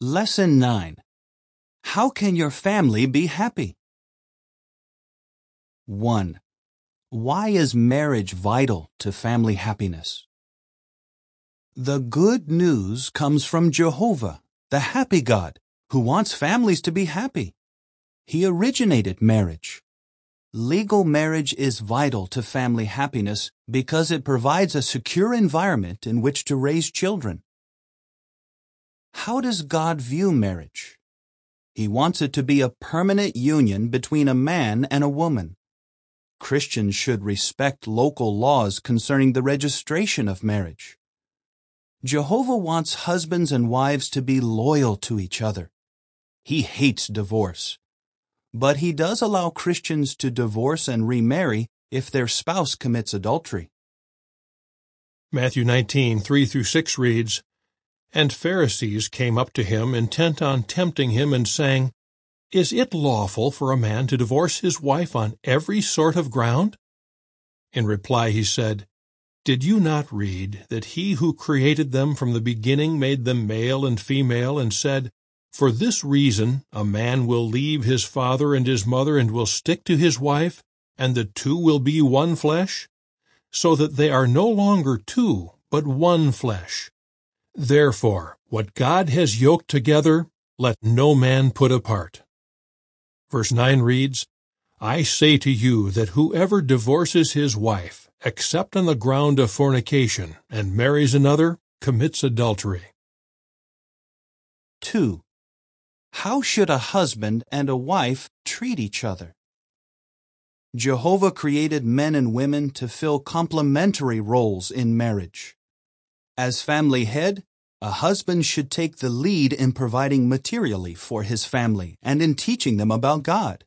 Lesson 9 How can your family be happy? 1. Why is marriage vital to family happiness? The good news comes from Jehovah, the happy God, who wants families to be happy. He originated marriage. Legal marriage is vital to family happiness because it provides a secure environment in which to raise children. How does God view marriage? He wants it to be a permanent union between a man and a woman. Christians should respect local laws concerning the registration of marriage. Jehovah wants husbands and wives to be loyal to each other. He hates divorce. But he does allow Christians to divorce and remarry if their spouse commits adultery. Matthew 19, 3 through 6 reads, And Pharisees came up to him, intent on tempting him, and saying, Is it lawful for a man to divorce his wife on every sort of ground? In reply he said, Did you not read that he who created them from the beginning made them male and female, and said, For this reason a man will leave his father and his mother and will stick to his wife, and the two will be one flesh? So that they are no longer two, but one flesh. Therefore, what God has yoked together, let no man put apart. Verse 9 reads, I say to you that whoever divorces his wife, except on the ground of fornication, and marries another, commits adultery. 2. How should a husband and a wife treat each other? Jehovah created men and women to fill complementary roles in marriage. As family head, a husband should take the lead in providing materially for his family and in teaching them about God.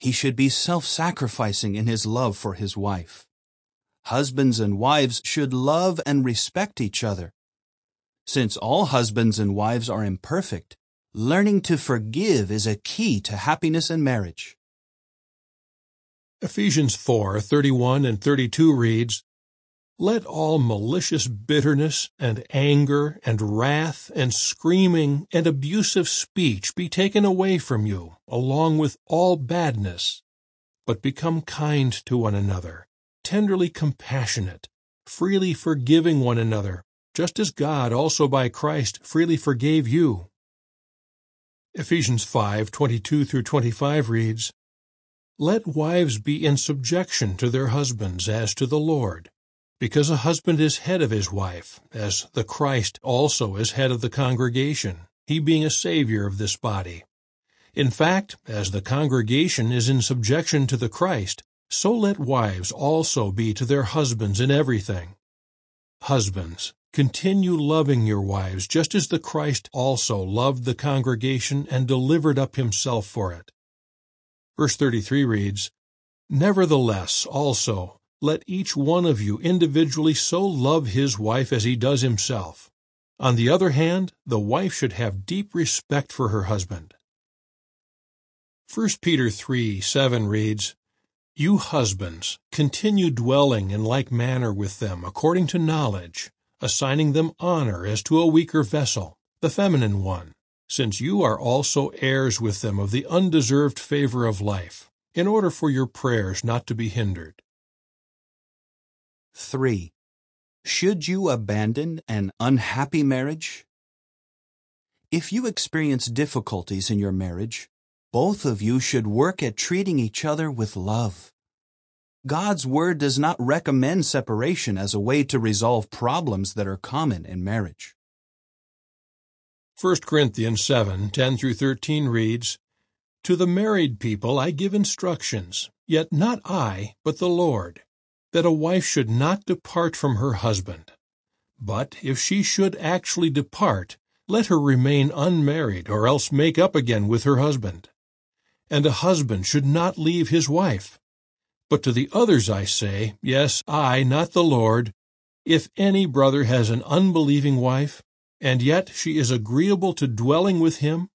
He should be self-sacrificing in his love for his wife. Husbands and wives should love and respect each other. Since all husbands and wives are imperfect, learning to forgive is a key to happiness in marriage. Ephesians 4, 31 and 32 reads, Let all malicious bitterness and anger and wrath and screaming and abusive speech be taken away from you, along with all badness. But become kind to one another, tenderly compassionate, freely forgiving one another, just as God also by Christ freely forgave you. Ephesians 5, 22 through 25 reads, let wives be in subjection to their husbands as to the Lord, because a husband is head of his wife, as the Christ also is head of the congregation, he being a Savior of this body. In fact, as the congregation is in subjection to the Christ, so let wives also be to their husbands in everything. Husbands, continue loving your wives, just as the Christ also loved the congregation and delivered up himself for it. Verse 33 reads, Nevertheless, also, let each one of you individually so love his wife as he does himself. On the other hand, the wife should have deep respect for her husband. 1 Peter 3, 7 reads, You husbands, continue dwelling in like manner with them according to knowledge, assigning them honor as to a weaker vessel, the feminine one since you are also heirs with them of the undeserved favor of life, in order for your prayers not to be hindered. 3. Should you abandon an unhappy marriage? If you experience difficulties in your marriage, both of you should work at treating each other with love. God's Word does not recommend separation as a way to resolve problems that are common in marriage. 1 Corinthians 7, 10 through 13 reads, To the married people I give instructions, yet not I, but the Lord, that a wife should not depart from her husband. But if she should actually depart, let her remain unmarried, or else make up again with her husband. And a husband should not leave his wife. But to the others I say, yes, I, not the Lord, if any brother has an unbelieving wife, and yet she is agreeable to dwelling with him,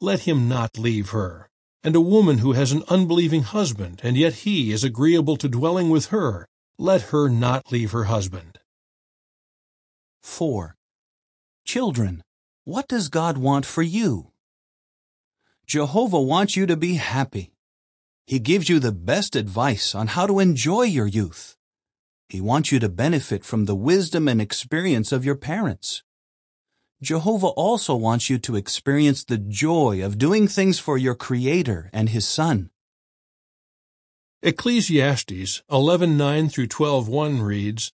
let him not leave her. And a woman who has an unbelieving husband, and yet he is agreeable to dwelling with her, let her not leave her husband. 4. Children, What does God want for you? Jehovah wants you to be happy. He gives you the best advice on how to enjoy your youth. He wants you to benefit from the wisdom and experience of your parents. Jehovah also wants you to experience the joy of doing things for your Creator and His Son. Ecclesiastes 11:9 through 12:1 reads,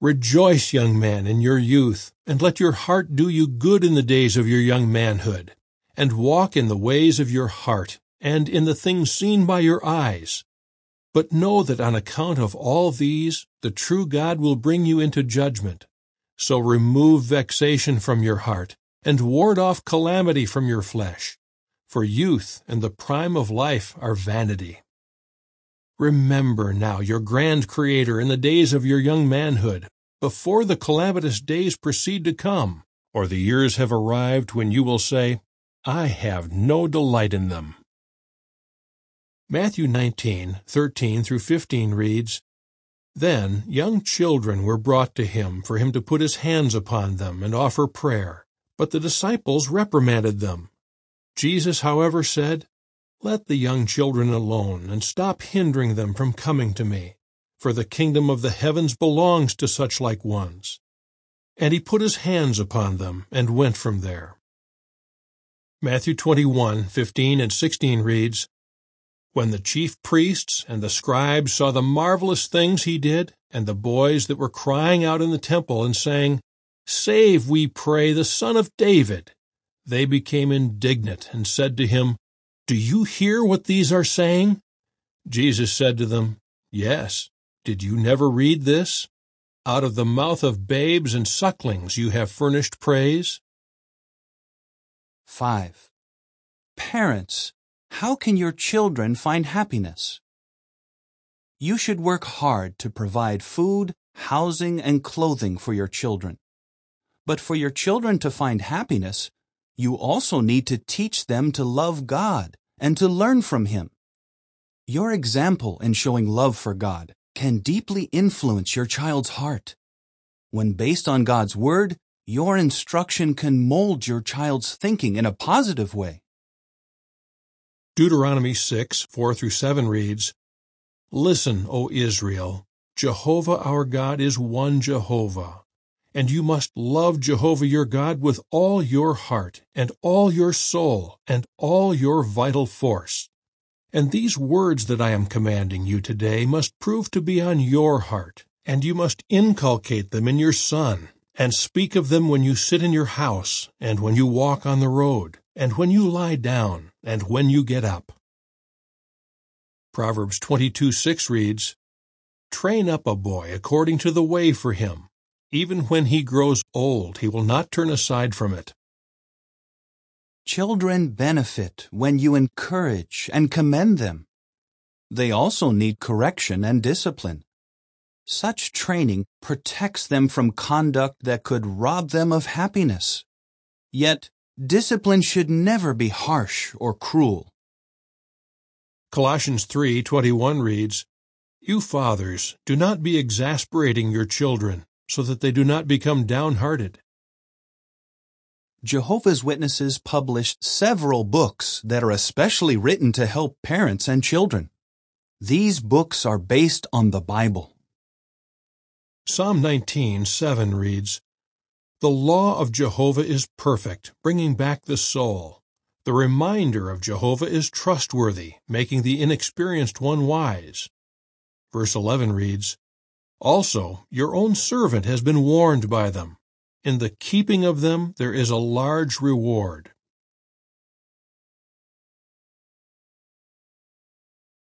Rejoice, young man, in your youth, and let your heart do you good in the days of your young manhood, and walk in the ways of your heart, and in the things seen by your eyes. But know that on account of all these, the true God will bring you into judgment. So remove vexation from your heart, and ward off calamity from your flesh. For youth and the prime of life are vanity. Remember now your grand Creator in the days of your young manhood, before the calamitous days proceed to come, or the years have arrived when you will say, I have no delight in them. Matthew 19, 13 through 15 reads, Then young children were brought to him for him to put his hands upon them and offer prayer. But the disciples reprimanded them. Jesus, however, said, Let the young children alone, and stop hindering them from coming to me, for the kingdom of the heavens belongs to such like ones. And he put his hands upon them, and went from there. Matthew 21, 15 and 16 reads, when the chief priests and the scribes saw the marvelous things he did, and the boys that were crying out in the temple and saying, Save, we pray, the Son of David, they became indignant and said to him, Do you hear what these are saying? Jesus said to them, Yes. Did you never read this? Out of the mouth of babes and sucklings you have furnished praise. 5. Parents, how can your children find happiness? You should work hard to provide food, housing, and clothing for your children. But for your children to find happiness, you also need to teach them to love God and to learn from Him. Your example in showing love for God can deeply influence your child's heart. When based on God's Word, your instruction can mold your child's thinking in a positive way. Deuteronomy 6, 4 through 7 reads, Listen, O Israel, Jehovah our God is one Jehovah, and you must love Jehovah your God with all your heart, and all your soul, and all your vital force. And these words that I am commanding you today must prove to be on your heart, and you must inculcate them in your son, and speak of them when you sit in your house, and when you walk on the road, and when you lie down, and when you get up. Proverbs 22 6 reads, Train up a boy according to the way for him. Even when he grows old, he will not turn aside from it. Children benefit when you encourage and commend them. They also need correction and discipline. Such training protects them from conduct that could rob them of happiness. Yet, Discipline should never be harsh or cruel. Colossians 3:21 reads, You fathers, do not be exasperating your children, so that they do not become downhearted. Jehovah's Witnesses publish several books that are especially written to help parents and children. These books are based on the Bible. Psalm 19:7 reads, the law of Jehovah is perfect, bringing back the soul. The reminder of Jehovah is trustworthy, making the inexperienced one wise. Verse 11 reads, Also, your own servant has been warned by them. In the keeping of them there is a large reward.